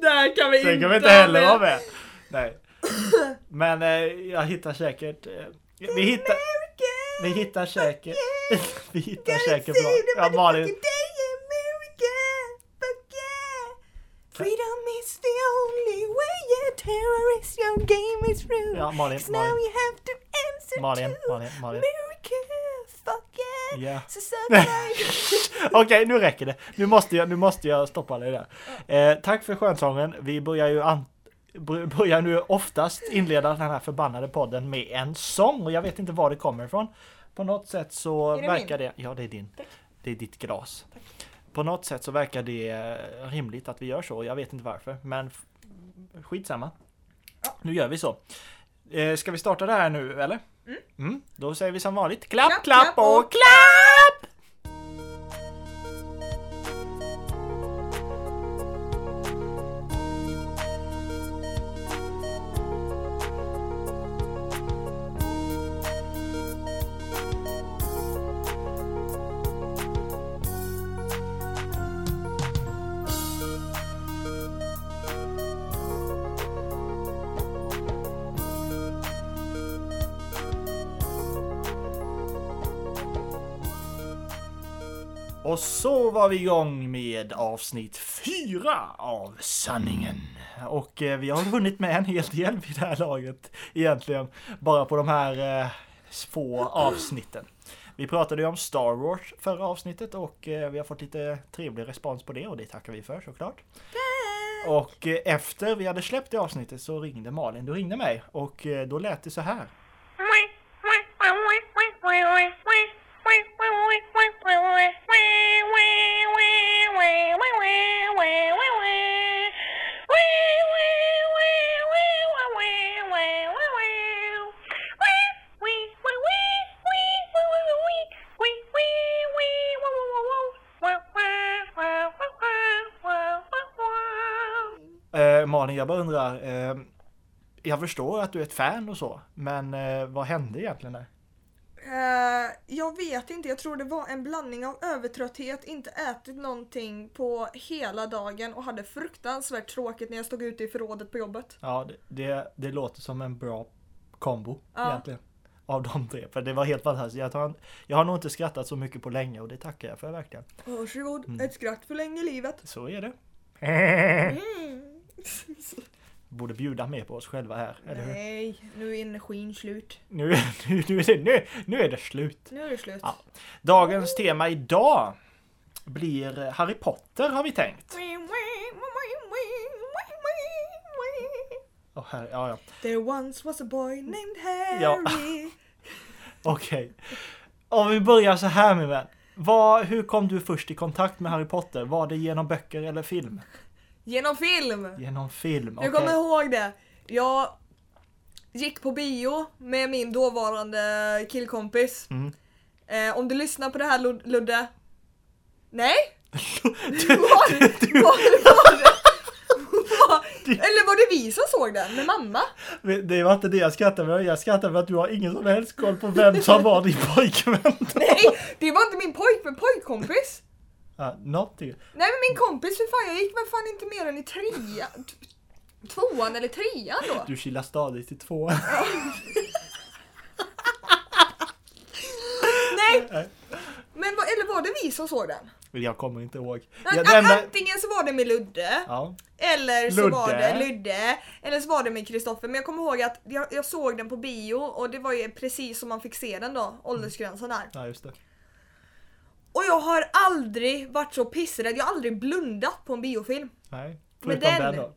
Där kan vi inte kan vi inte heller vara med. Nej. Men eh, jag hittar säkert... Eh, vi hittar... Vi hittar säkert... vi hittar säkert bra. Ja, Malin. Freedom is the only way, yeah, terrorist, your game is through. Ja, Malin, Malin. Malin, Malin, Malin. Yeah. Ja. Okej, nu räcker det. Nu måste jag, nu måste jag stoppa dig där. Eh, tack för skönsången. Vi börjar ju an, börjar nu oftast inleda den här förbannade podden med en sång och jag vet inte var det kommer ifrån. På något sätt så det verkar det, ja det är din. Det är ditt glas. På något sätt så verkar det eh, rimligt att vi gör så. Jag vet inte varför, men skitsamma. Nu gör vi så. Eh, ska vi starta det här nu eller? Mm. Då säger vi som vanligt klapp, klapp, Klapp, och klapp! Var vi igång med avsnitt fyra av Sanningen. Och eh, vi har hunnit med en hel del vid det här laget egentligen. Bara på de här eh, få avsnitten. Vi pratade ju om Star Wars förra avsnittet och eh, vi har fått lite trevlig respons på det och det tackar vi för såklart. Och eh, efter vi hade släppt det avsnittet så ringde Malin. Du ringde mig och eh, då lät det så här. Jag bara undrar. Eh, jag förstår att du är ett fan och så, men eh, vad hände egentligen där? Eh, jag vet inte, jag tror det var en blandning av övertrötthet, inte ätit någonting på hela dagen och hade fruktansvärt tråkigt när jag stod ute i förrådet på jobbet. Ja, det, det, det låter som en bra kombo Ja. egentligen. Av de tre, för det var helt fantastiskt. Jag, tar, jag har nog inte skrattat så mycket på länge och det tackar jag för verkligen. Varsågod, ett skratt för länge livet. Så är det. Mm. Borde bjuda mer på oss själva här, eller hur? Nej, nu är energin slut. Nu, nu, nu, är det, nu, nu är det slut. Nu är det slut. Ja. Dagens tema idag blir Harry Potter har vi tänkt. Åh, här, ja, ja. There once was a boy named Harry. Ja. Okej. Om vi börjar så här min vän. Vad, hur kom du först i kontakt med Harry Potter? Var det genom böcker eller film? Genom film! Genom film, okej. Jag kommer ihåg det. Jag gick på bio med min dåvarande killkompis. Mm. Eh, om du lyssnar på det här Lud- Ludde. Nej? Var, var, var det? Var, eller var det vi som såg den med mamma? Det var inte det jag skrattade med. Jag skrattade för att du har ingen som helst koll på vem som var din pojkvän. Nej, det var inte min pojkvän, pojkkompis. Ja, någonting. Nej men min kompis, för fan jag gick väl fan inte mer än i trean. Tvåan eller trean då. Du kilar stadigt i två. Nej! Men vad, eller var det vi som såg den? Jag kommer inte ihåg. Jag, Antingen så var det med Ludde, Ja, eller så Ludde. var det Ludde, eller så var det med Kristoffer. Men jag kommer ihåg att jag, jag såg den på bio och det var ju precis som man fick se den då, åldersgränsen där. ja, just det. Och jag har aldrig varit så pissrädd, jag har aldrig blundat på en biofilm. Nej. Men Förutom den- den då.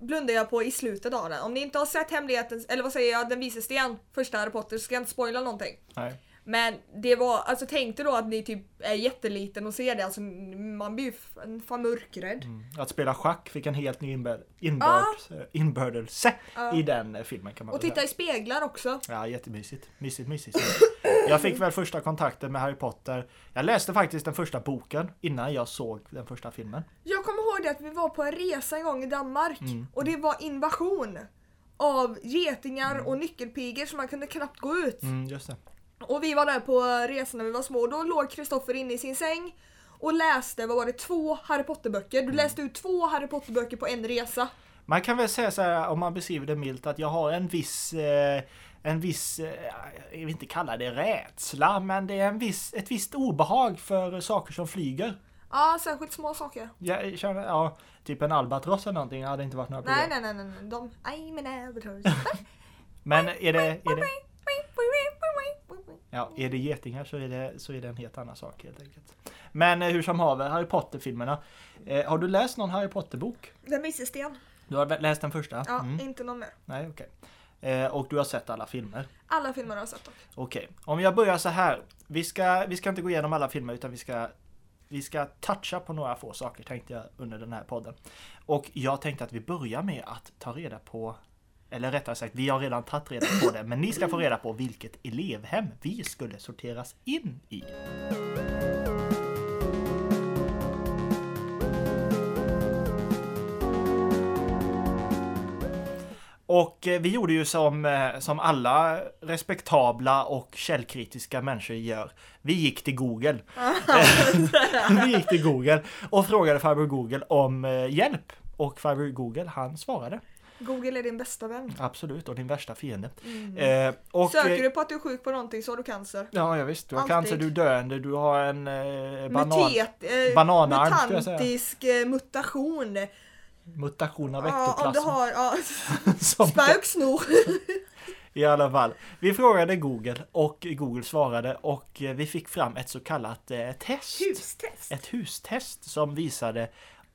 Blundar jag på i slutet av den. Om ni inte har sett hemligheten, eller vad säger jag, den vises sten, första Harry Potter, så ska jag inte spoila någonting. Nej. Men det var, alltså tänk dig då att ni typ är jätteliten och ser det, alltså man blir ju fan mörkrädd. Mm. Att spela schack fick en helt ny inbör- inbörd- inbördelse i den eh, filmen kan man Och titta i speglar också. Ja, jättemysigt. Mysigt, mysigt. Jag fick väl första kontakten med Harry Potter. Jag läste faktiskt den första boken innan jag såg den första filmen. Jag kommer ihåg det att vi var på en resa en gång i Danmark Mm. och det var invasion av getingar och nyckelpigor så man kunde knappt gå ut. Mm, just det. Och vi var där på resan när vi var små och då låg Kristoffer inne i sin säng och läste, vad var det, två Harry Potter-böcker. Du läste ut två Harry Potter-böcker på en resa. Man kan väl säga så här om man beskriver det milt att jag har en viss eh, en viss, eh, jag vill inte kalla det rädsla, men det är en viss, ett visst obehag för saker som flyger. Ja, särskilt små saker. Jag känner, ja, typ en albatross eller någonting hade inte varit några problem. Nej, nej, nej, nej, nej. de, I'm an albatross. Men är det, är det, ja, är det getingar så är det, så är det en helt annan sak helt enkelt. Men eh, hur som haver, Harry Potter-filmerna. Eh, har du läst någon Harry Potter-bok? Den Misse Sten. Du har läst den första? Ja, Mm. inte någon mer. Nej, okej. Eh, och du har sett alla filmer? Alla filmer har jag sett dock. Okej, om jag börjar så här. Vi ska, vi ska inte gå igenom alla filmer utan vi ska vi ska toucha på några få saker tänkte jag under den här podden. Och jag tänkte att vi börjar med att ta reda på eller rättare sagt, vi har redan tagit reda på det, men ni ska få reda på vilket elevhem vi skulle sorteras in i. Och eh, vi gjorde ju som, eh, som alla respektabla och källkritiska människor gör. Vi gick till Google. vi gick till Google och frågade farbror Google om eh, hjälp. Och farbror Google han svarade. Google är din bästa vän. Absolut, och din värsta fiende. Mm. Eh, och, Söker du på att du är sjuk på någonting så har du cancer. Ja, ja visst. Du har Alltid. cancer, du är döende, du har en eh, banan, Mutet, eh, bananarm, mutantisk eh, mutation. mutation av Ja, om du har ja, spöksnor. I alla fall. Vi frågade Google och Google svarade och eh, vi fick fram ett så kallat eh, test. Hustest. Ett hustest som visade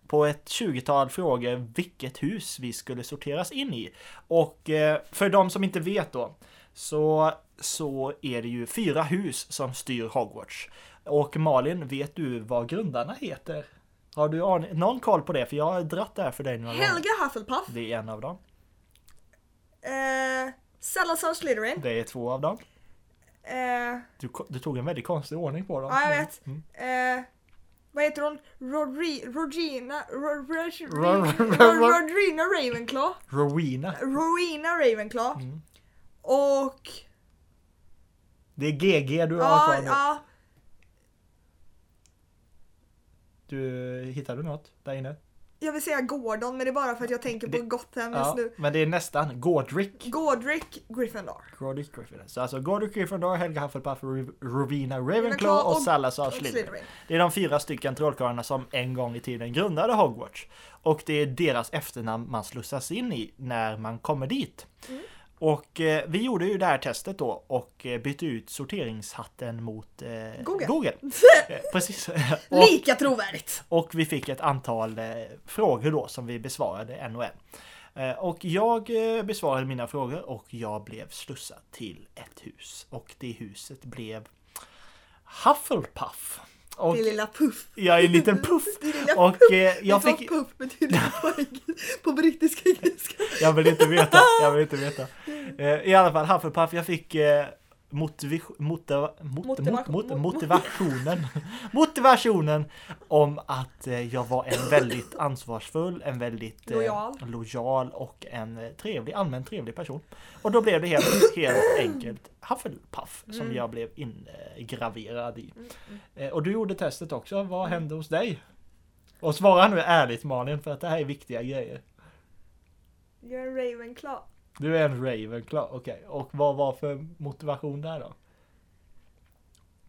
på ett 20-tal frågor vilket hus vi skulle sorteras in i. Och eh, för de som inte vet då så, så är det ju fyra hus som styr Hogwarts. Och Malin, vet du vad grundarna heter? Har du någon koll på det? För jag har dratt det här för dig några gånger. Helga Hufflepuff. Det är en av dem. Eh, Salazar Slytherin. Det är två av dem. Eh, Du, du tog en väldigt konstig ordning på dem. ja, jag vet. Mm. Eh, vad heter hon? Rodri, Rodgina, Ro- Ro- Ro- Ro- Ro- Ro- Rodrina Ravenclaw. Rowena. Rowena Ravenclaw. Mm. Och... Det är GG du har Ja, kvar nu. ja. Du, hittar du något där inne? Jag vill säga Gordon men det är bara för att jag tänker på Det- Gotham just Ja, nu. men det är nästan. Godric. Godric Gryffindor. Godric Gryffindor. Så alltså Godric Gryffindor, Helga Hufflepuff, Ro- Rowena Ravenclaw och och- Salazar. Slytherin. Det är de fyra stycken trollkarlarna som en gång i tiden grundade Hogwarts. Och det är deras efternamn man slussas in i när man kommer dit. Mm. Och eh, vi gjorde ju det här testet då och eh, bytte ut sorteringshatten mot eh, Google. Eh, Precis. och, Lika trovärdigt! och vi fick ett antal eh, frågor då som vi besvarade en och en. Eh, och jag besvarade mina frågor och jag blev slussad till ett hus. Och det huset blev Hufflepuff. Och Din lilla puff. jag är en liten puff. Lilla Och puff. eh, Jag fick... puff betyder på, på brittiska engelska? Jag vill inte veta. Jag vill inte veta. Eh, I alla fall Hufflepuff, jag fick eh, motiv, motiva, mot, Motivation- mot, mot, motivationen motivationen om att eh, jag var en väldigt ansvarsfull, en väldigt eh, Lojal. lojal och en eh, trevlig, allmänt trevlig person. Och då blev det helt, helt enkelt Hufflepuff som Mm. jag blev ingraverad i. Mm, Eh, och du gjorde testet också. Vad hände hos dig? Och svara nu ärligt Malin för att det här är viktiga grejer. Jag är en Ravenclaw. Du är en Ravenclaw, okej. Och vad var för motivation där då?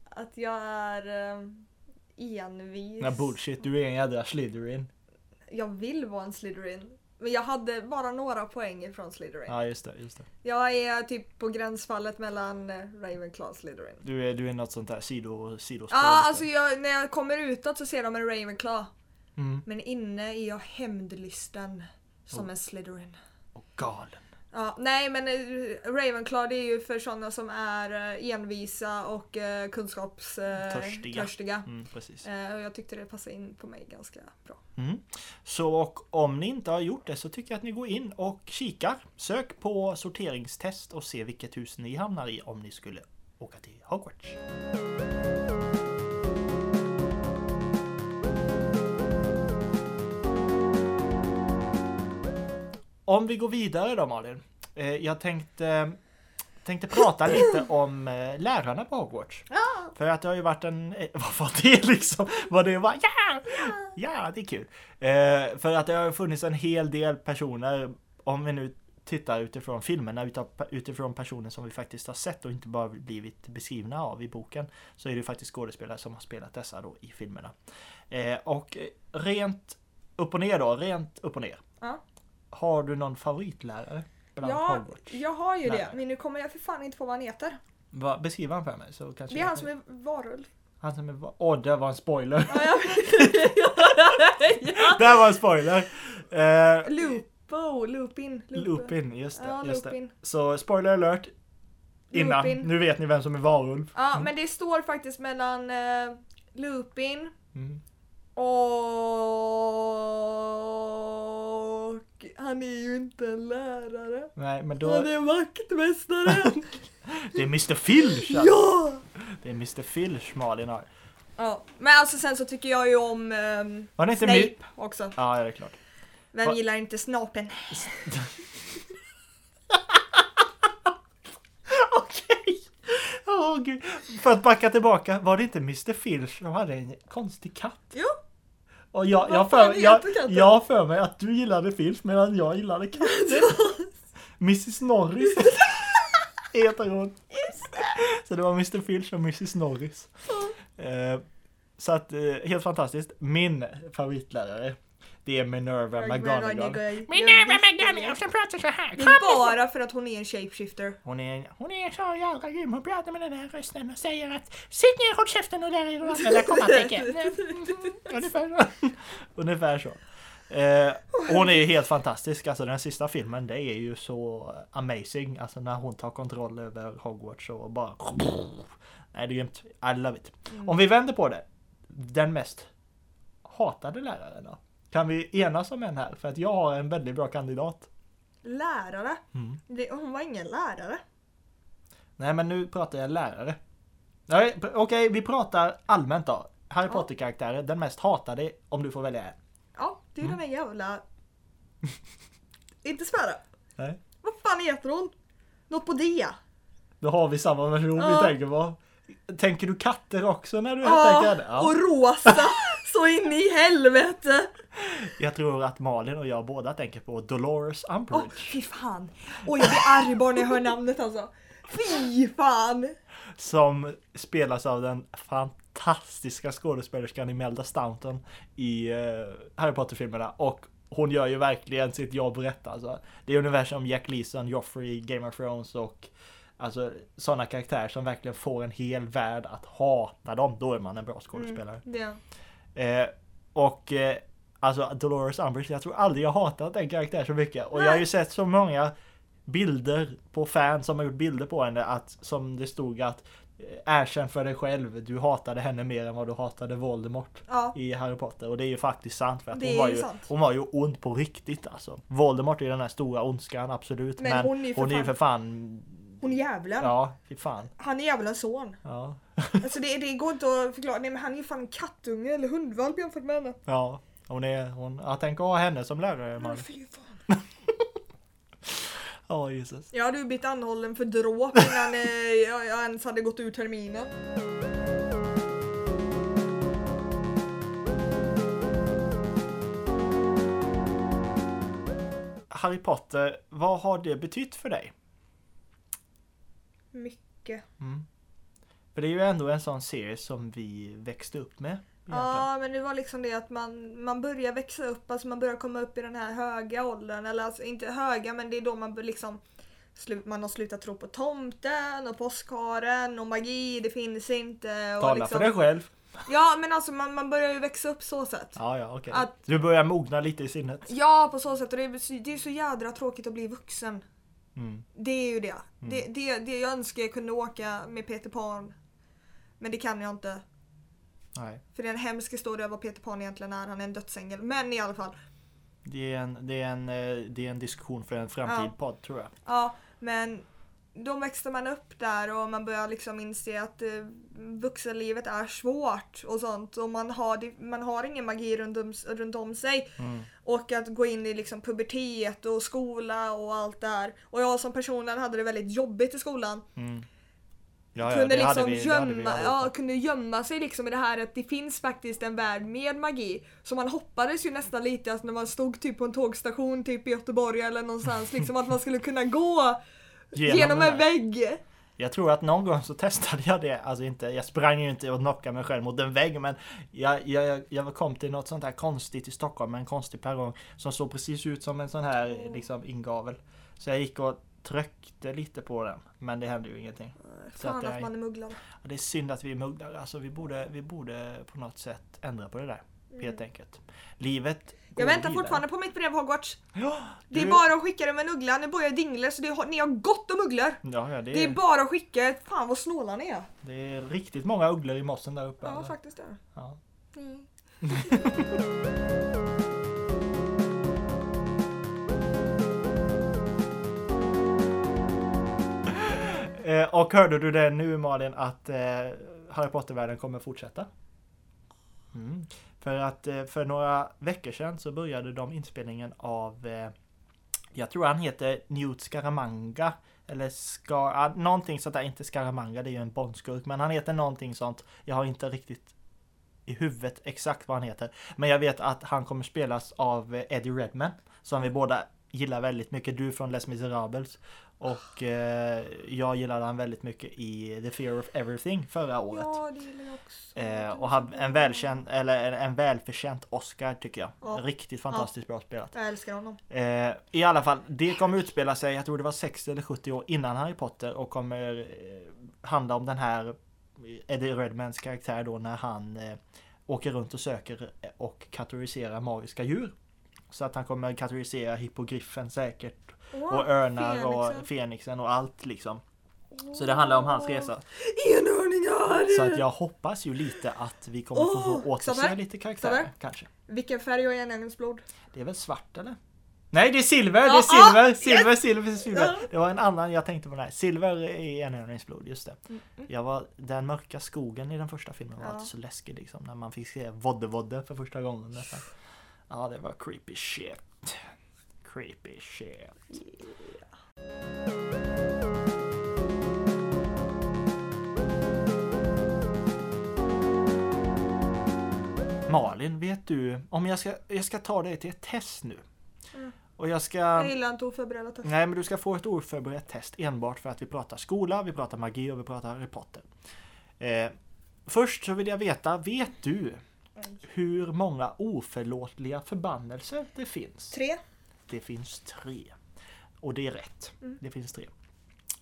Att jag är um, envis. Nej bullshit, du är en jädra Slytherin. Jag vill vara en Slytherin. Men jag hade bara några poäng från Slytherin. Ja just det, just det. Jag är typ på gränsfallet mellan eh, Ravenclaw och Slytherin. Du är, du är något sånt där sido, sidospår. Ja, lite. alltså jag, när jag kommer utåt så ser de en Ravenclaw. Mm. Men inne är jag hämndlysten som Oh. en Slytherin. Och galen. Ja, nej men eh, Ravenclaw det är ju för sådana som är eh, envisa och eh, kunskapstörstiga. Törstiga. törstiga. Mm, precis. Och jag tyckte det passade in på mig ganska bra. Mm. Så och om ni inte har gjort det så tycker jag att ni går in och kikar. Sök på sorteringstest och se vilket hus ni hamnar i om ni skulle åka till Hogwarts. Om vi går vidare då Malin. Eh, jag tänkte, tänkte prata lite om eh, lärarna på Hogwarts. Ja, För att det har ju varit en, eh, vad var det liksom? Var det bara ja, ja det är kul. För att det har funnits en hel del personer, om vi nu tittar utifrån filmerna, utifrån personer som vi faktiskt har sett och inte bara blivit beskrivna av i boken, så är det faktiskt skådespelare som har spelat dessa då i filmerna. Och rent upp och ner då, rent upp och ner. Ja. Har du någon favoritlärare? Bland Ja, Hogwarts? jag har ju det. Nej. Men nu kommer jag för fan inte på vad han heter. Va, beskriv han för mig så kanske Det är han som är varulv. Han som är... va- Åh, det var en spoiler! Ja, det var en spoiler! Eh, Lupo, Lupin. Lupin, just det. Ja, just det. Så spoiler alert. Innan, Lupin. nu vet ni vem som är varulv. Ja, men det står faktiskt mellan eh, Lupin Mm. och... Han är ju inte en lärare. Nej, men Han då... är vaktmästare. Det är Mr Filch! alltså. ja! Det är Mr Filch Malin har. Ja, men alltså sen så tycker jag ju om um, Var det inte Snape mi- också. Ja, det är klart. Vem Va- gillar inte Snapen? Okej! Åh gud. För att backa tillbaka, var det inte Mr Filch som hade en konstig katt? Jo. Och jag, jag, för, jag, jag för mig att du gillade Filch medan jag gillade katten. Mrs Norris heter hon. Så det var Mr Filch och Mrs Norris. Eh, så att, eh, helt fantastiskt. Min favoritlärare, det är Minerva McGonagall. Minerva McGonagall som pratar så här. Det är bara för att hon är en shapeshifter. Hon är, Hon är så jävla grym. Hon pratar med den här rösten och säger att sitt ner, håll käften och lär er att använda kommatecken. ungefär så. Ungefär så. Eh, hon är ju helt fantastisk, alltså den sista filmen det är ju så amazing, alltså när hon tar kontroll över Hogwarts och bara Nej det är grymt, I love it. Om vi vänder på det, den mest hatade läraren då? Kan vi enas om en här? För att jag har en väldigt bra kandidat. Lärare? Mm. Det, hon var ingen lärare. Nej men nu pratar jag lärare. Nej, Okej, vi pratar allmänt då. Harry Ja. Potter-karaktärer, den mest hatade om du får välja en. Ja, det är Mm. den där jävla... inte svära. Nej. Vad fan heter hon? Något på D. Då har vi samma version Ja. vi tänker på. Tänker du katter också när du Ja, tänker det? Ja. och rosa. så in i helvete. Jag tror att Malin och jag båda tänker på Dolores Åh, Umbridge. fy fan. Och jag blir arg bara när jag hör namnet alltså. Fy fan. Som spelas av den fantastiska skådespelerskan Imelda Staunton i eh, Harry Potter-filmerna. Och hon gör ju verkligen sitt jobb rätt alltså. Det är ungefär som Jack Leeson, Joffrey, Game of Thrones och Alltså sådana karaktärer som verkligen får en hel värld att hata dem. Då är man en bra skådespelare. Det. Eh, och eh, alltså Dolores Umbridge, jag tror aldrig jag hatat den karaktären så mycket. Och jag har ju sett så många bilder på fans som har gjort bilder på henne att som det stod att eh, erkänn för dig själv, du hatade henne mer än vad du hatade Voldemort Ja. i Harry Potter. Och det är ju faktiskt sant för att hon var, ju hon var ju ond på riktigt alltså. Voldemort är den här stora ondskan, absolut. Men Men, hon är ju för hon är fan- för fan, Hon är djävulen. ja, fy fan. Han är djävulens son. Ja. Alltså det, det går inte att förklara. Nej men han är ju fan en kattunge eller hundvalp jämfört med henne. Ja, hon är, hon, jag tänker ha henne som lärare. Men Man. fy fan. Ja, Jesus. Jag hade ju blivit anhållen för dråp innan eh, jag, jag ens hade gått ut terminen. Harry Potter, vad har det betytt för dig? Mycket. För det är ju ändå en sån serie som vi växte upp med. Ja men det var liksom det att man, man börjar växa upp, alltså man börjar komma upp i den här höga åldern. Eller alltså inte höga men det är då man liksom man har slutat tro på tomten och påskharen och magi, det finns inte. Och Tala liksom, för dig själv. Ja men alltså man, man börjar ju växa upp så sätt. Ja, ja, okej. Att- Du börjar mogna lite i sinnet. Ja på så sätt och det är, så- det är så jädra tråkigt att bli vuxen. Mm. Det är ju det. Det, det, det jag önskar jag kunde åka med Peter Pan. Men det kan jag inte. Nej. För det är en hemsk historia vad Peter Pan egentligen är. Han är en dödsängel. Men i alla fall. Det är en, det är en, eh, det är en diskussion för en framtid Ja. podd tror jag. Ja, men då växte man upp där och man börjar liksom inse att eh, vuxenlivet är svårt och sånt. Och man har, man har ingen magi runt om, runt om sig. Mm. Och att gå in i liksom pubertet och skola och allt det här. Och jag som person hade det väldigt jobbigt i skolan. Mm. Ja, ja, kunde liksom vi- gömma, ja, kunde gömma sig liksom i det här att det finns faktiskt en värld med magi. Så man hoppades ju nästan lite att när man stod typ på en tågstation typ i Göteborg eller någonstans liksom att man skulle kunna gå genom, den en vägg. Jag tror att någon gång så testade jag det, alltså inte, jag sprang ju inte och knockade mig själv mot en vägg men jag, jag, jag kom till något sånt här konstigt i Stockholm, en konstig perrong som såg precis ut som en sån här liksom ingavel. Så jag gick och tryckte lite på den, men det hände ju ingenting. Så Fan att att, man är mugglare. Och det är synd att vi är mugglare, alltså vi borde, vi borde på något sätt ändra på det där. Helt enkelt. Livet Mm. Jag väntar vidare. fortfarande på mitt brev Hogwarts. Ja, Det är bara att skicka det med en uggla. Nu bor jag i Dingle så det har, ni har gott om ugglor. Ja, ja det, Det är är, bara att skicka. Fan vad snåla ni är. det är riktigt många ugglor i mossen där uppe. Ja eller? faktiskt det. Ja. Mm. Eh, och hörde du det nu Malin att eh, Harry Potter-världen kommer fortsätta? Mm. För att eh, för några veckor sedan så började de inspelningen av eh, Jag tror han heter Newt Scaramanga Eller Scar... ah, någonting sånt där, inte Scaramanga det är ju en Bondskurk men han heter någonting sånt Jag har inte riktigt i huvudet exakt vad han heter Men jag vet att han kommer spelas av eh, Eddie Redman Som vi båda gillar väldigt mycket, du från Les Miserables och eh, jag gillade han väldigt mycket i The Fear of Everything förra året. Ja det gillar jag också. Eh, och hade en välkänd, eller en, en välförtjänt Oscar tycker jag. Ja. Riktigt fantastiskt bra spelat. Jag älskar honom. Eh, I alla fall, det kommer utspela sig, jag tror det var 60 eller 70 år innan Harry Potter och kommer eh, handla om den här Eddie Redmans karaktär då när han eh, åker runt och söker och kategoriserar magiska djur. Så att han kommer kategorisera hippogriffen säkert och örnar och Fenixen. fenixen och allt liksom. Så det handlar om hans resa. Enhörningar! Så att jag hoppas ju lite att vi kommer få, Åh, få återse lite karaktärer kanske. Vilken färg har enhörningens blod? Det är väl svart eller? Nej det är silver, det är silver, ah, silver, silver, silver. Ja. Det var en annan jag tänkte på den här. Silver är enhörningsblod, just det. Mm, mm. Jag var, den mörka skogen i den första filmen var Ja. alltid så läskig liksom. När man fick se vodde-vodde för första gången nästan. Ja det var creepy shit. Creepy shit. Malin, vet du, om jag ska, jag ska ta dig till ett test nu. Mm. Och jag ska... Jag gillar inte oförberedda test. Nej, men du ska få ett oförberett test enbart för att vi pratar skola, vi pratar magi och vi pratar Harry Potter. Eh, först så vill jag veta, vet du hur många oförlåtliga förbannelser det finns? Tre. Det finns tre. Och det är rätt. Mm. Det finns tre.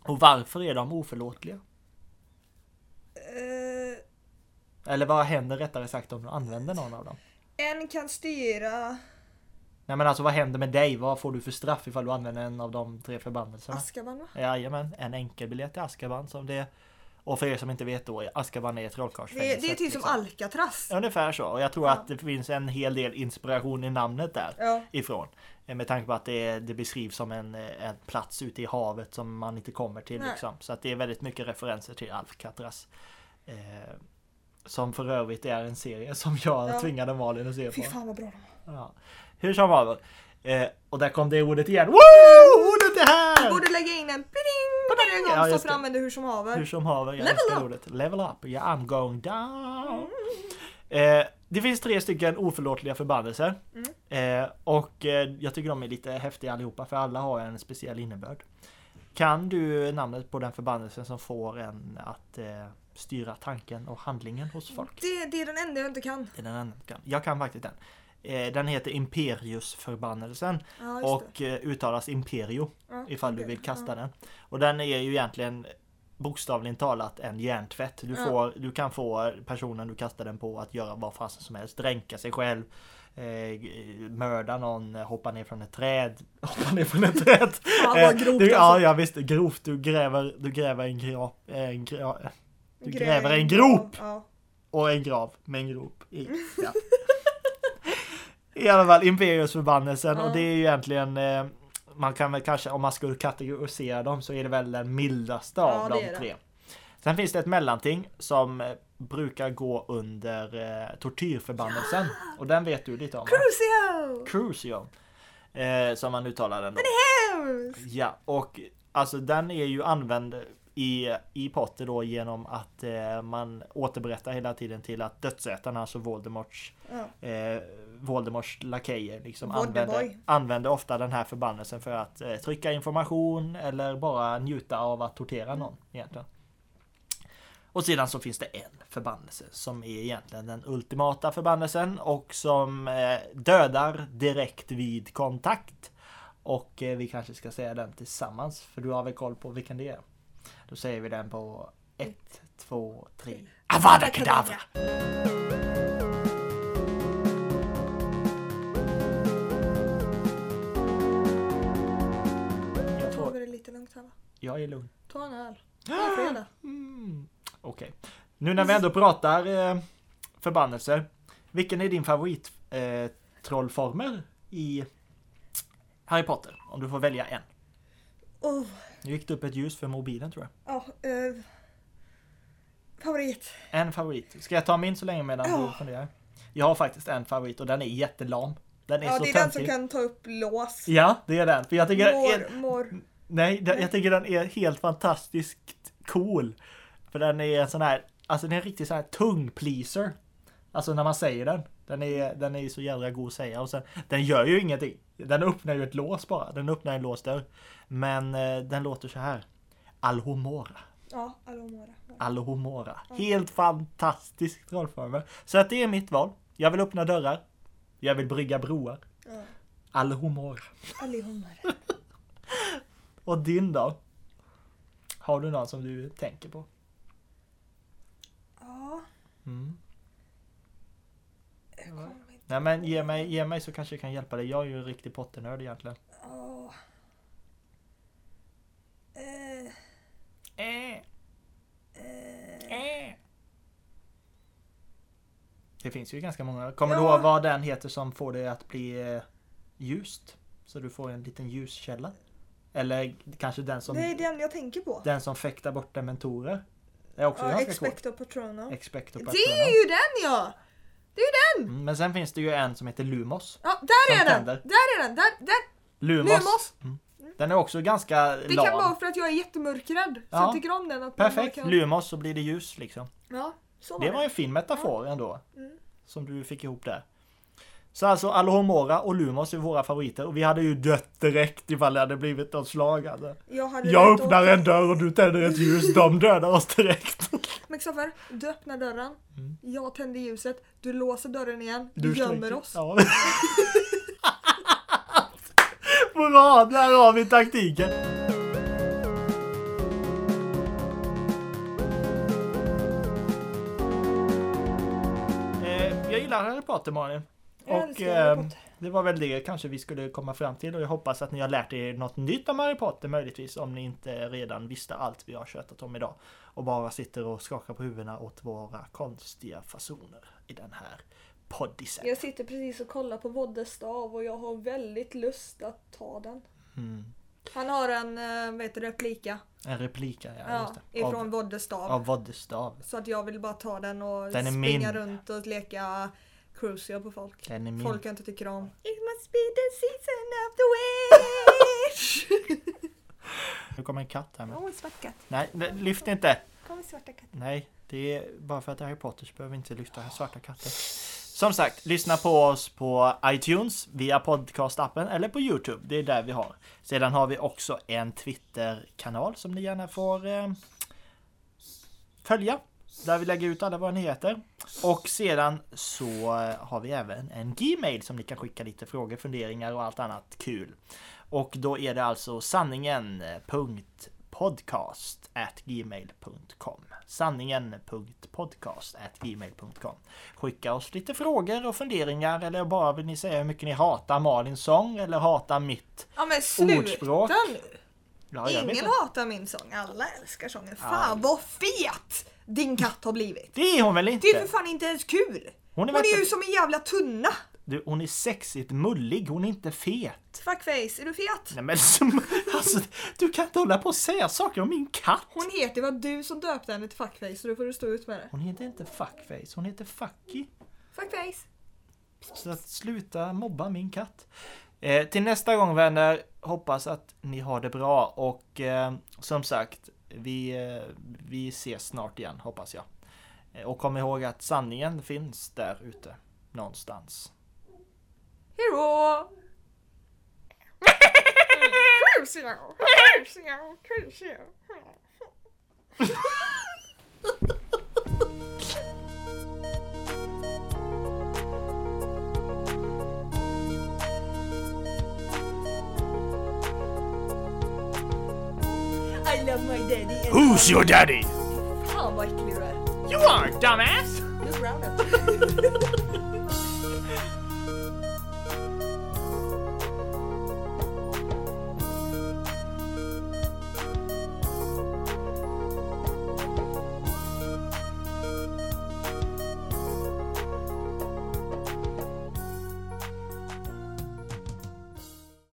Och varför är de oförlåtliga? Eh, Eller vad händer rättare sagt om du använder någon av dem? en kan styra Nej men alltså vad händer med dig? Vad får du för straff ifall du använder en av de tre förbannelserna? Azkaban va? Jajamän, en enkelbiljett till Azkaban som det Och för er som inte vet då, Azkaban är ett Det, trollkarlsfängelse. det är typ som liksom. Alcatraz. Ungefär så, och jag tror Ja. att det finns en hel del inspiration i namnet där Ja. ifrån. Eh, Med tanke på att det, det beskrivs som en, eh, en plats ute i havet som man inte kommer till liksom. Så att det är väldigt mycket referenser till Alcatraz. Eh, som för övrigt är en serie som jag Ja. tvingade Malin att se Fy på. fan vad bra. Ja. Hur som haver. Eh, och där kom det ordet igen. Woo! Ordet är här! Borde lägga in en pling Ja, just det. att använda hur som haver. Hur som haver, jag Level älskar up. ordet. Level up, yeah I'm going down. Eh, det finns tre stycken oförlåtliga förbannelser. Mm. Eh, och eh, jag tycker de är lite häftiga allihopa för alla har en speciell innebörd. Kan du namnet på den förbannelsen som får en att eh, styra tanken och handlingen hos folk? Det, det är den enda jag inte kan. Det är den enda jag kan. Jag kan faktiskt den. Eh, den heter Imperiusförbannelsen Ja, och eh, uttalas Imperio. Ja, ifall du okej. vill kasta ja. den. Och den är ju egentligen bokstavligen talat en hjärntvätt. Du, Ja. får, du kan få personen du kastar den på att göra vad fasen som helst. Dränka sig själv. Eh, mörda någon, hoppa ner från ett träd. Hoppa ner från ett träd. Fan Eh, grovt du, Ja, alltså. ja visst. Grovt. Du gräver, du gräver en grop. En gra, du Gräv gräver en grop. Ja. Och en grav med en grop i. Ja. I alla fall Imperius förbannelsen Ja. och det är ju egentligen eh, Man kan väl kanske om man skulle kategorisera dem så är det väl den mildaste Ja, av de tre. Sen finns det ett mellanting som eh, brukar gå under eh, tortyrförbannelsen och den vet du lite om? Crucio! Crucio. Eh, som man uttalar den då. Hemskt! Ja, och alltså den är ju använd i, i Potter då genom att eh, man återberättar hela tiden till att dödsätarna, alltså Voldemorts, Ja. Voldemorts lakejer liksom Voldeboy. använder, använder ofta den här förbannelsen för att eh, trycka information eller bara njuta av att tortera någon egentligen. Och sedan så finns det en förbannelse som är egentligen den ultimata förbannelsen och som eh, dödar direkt vid kontakt. Och eh, vi kanske ska säga den tillsammans för du har väl koll på vilken det är? Då säger vi den på ett, två, tre. Avada Kedavra! Jag är lugn. Ta en öl. Det är fredag. Mm. Okej. Nu när vi ändå pratar eh, förbannelser. Vilken är din favorit eh, trollformer i Harry Potter? Om du får välja en. Oh, Nu gick det upp ett ljus för mobilen tror jag. ja, eh, favorit. En favorit. Ska jag ta min så länge medan Ja. du funderar? Jag har faktiskt en favorit och den är jättelam. Den är Ja, så det är den som töntig. kan ta upp lås. Ja, det är den. För jag tycker. Mår, mår. Nej, den, jag tycker den är helt fantastiskt cool. För den är en sån här, alltså den är en riktigt sån här tung pleaser. Alltså när man säger den. Den är, den är så jävla god att säga och sen, den gör ju ingenting. Den öppnar ju ett lås bara. Den öppnar en låsdörr. Men eh, den låter så här. Alhomora. Ja, Alomora. Alhomora. Helt fantastisk trollformel. Så att det är mitt val. Jag vill öppna dörrar. Jag vill brygga broar. Ja. Alhomora. Alihomora. Och din då? Har du någon som du tänker på? Ja, Mm. Nej men ge mig, ge mig så kanske jag kan hjälpa dig. Jag är ju en riktig Potternörd egentligen. Eh, Eh, eh, eh. Det finns ju ganska många. Kommer Ja. du ihåg vad den heter som får det att bli eh, ljust? Så du får en liten ljuskälla? Eller kanske den som, det är den jag tänker på. den som fäktar bort dementorer? Det är också Ja, ganska. Expecto Patrono. Expecto Det Patronum. är ju den ja! Det är ju den! Mm, Men sen finns det ju en som heter Lumos. Ja, där är den! tänder. Där är den! Där, där. Lumos. Lumos! Mm. Den är också ganska Det lam. kan vara för att jag är jättemörkrädd. Så Ja. jag tycker om den. Att Perfekt. Kan... Lumos så blir det ljus liksom. Ja, så var Det det. var en fin metafor ändå. Mm. Som du fick ihop där. Så alltså Alohomora och Lumos är våra favoriter och vi hade ju dött direkt ifall det hade blivit något slag. Alltså. Jag, Jag öppnar åt- en dörr och du tänder ett ljus. De dödar oss direkt. Men Kristoffer, du öppnar dörren. Jag tänder ljuset. Du låser dörren igen. Du, Mm. Du gömmer oss. Ja. Bra, där har vi taktiken. Eh, jag gillar Harry Potter Malin. Och eh, det var väl det kanske vi skulle komma fram till och jag hoppas att ni har lärt er något nytt om Harry Potter möjligtvis om ni inte redan visste allt vi har tjötat om idag och bara sitter och skakar på huvudena åt våra konstiga fasoner i den här poddisen. Jag sitter precis och kollar på Voddes stav och jag har väldigt lust att ta den. Mm. Han har en, eh, det, replika. En replika, ja, Ja, just det. ifrån Av, Voddes stav. av Voddestav. Så att jag vill bara ta den och Den springa min. runt och leka Crucio på folk. Den är min. Folk jag inte tycker om. It must be the season of the witch! Nu kommer en katt här med. Åh, en svart katt. Nej, lyft inte! Kom svarta katt. Nej, det är bara för att det är Harry Potter så behöver vi inte lyfta svarta katter. Som sagt, lyssna på oss på iTunes via podcastappen eller på Youtube. Det är där vi har. Sedan har vi också en Twitter-kanal som ni gärna får eh, följa. Där vi lägger ut alla våra nyheter. Och sedan så eh, har vi även en Gmail som ni kan skicka lite frågor, funderingar och allt annat kul. Och då är det alltså sanningen.podcast at gmail.com sanningen.podcast at gmail.com Skicka oss lite frågor och funderingar eller bara vill ni säga hur mycket ni hatar Malins sång eller hatar mitt. Ja men sluta Ordspråk. nu! Ja, Ingen hatar min sång, alla älskar sången. Fan vad fet din katt har blivit! Det är hon väl inte? Det är för fan inte ens kul! Hon är, Hon är ju som en jävla tunna! du, hon är sexigt mullig, hon är inte fet. Fuckface, är du fet? Nej men som, alltså, du kan inte hålla på och säga saker om min katt. Hon heter, det var du som döpte henne till fuckface så då får du stå ut med det. Hon heter inte fuckface, hon heter fucky. Fuckface! Så att sluta mobba min katt. Eh, till nästa gång vänner, hoppas att ni har det bra och eh, som sagt, vi, eh, vi ses snart igen hoppas jag. Eh, Och kom ihåg att sanningen finns där ute någonstans. Hejdå! Crucio! Crucio! Crucio! Who's your daddy? Fan vad äcklig du är. You are, dumbass! Look around it.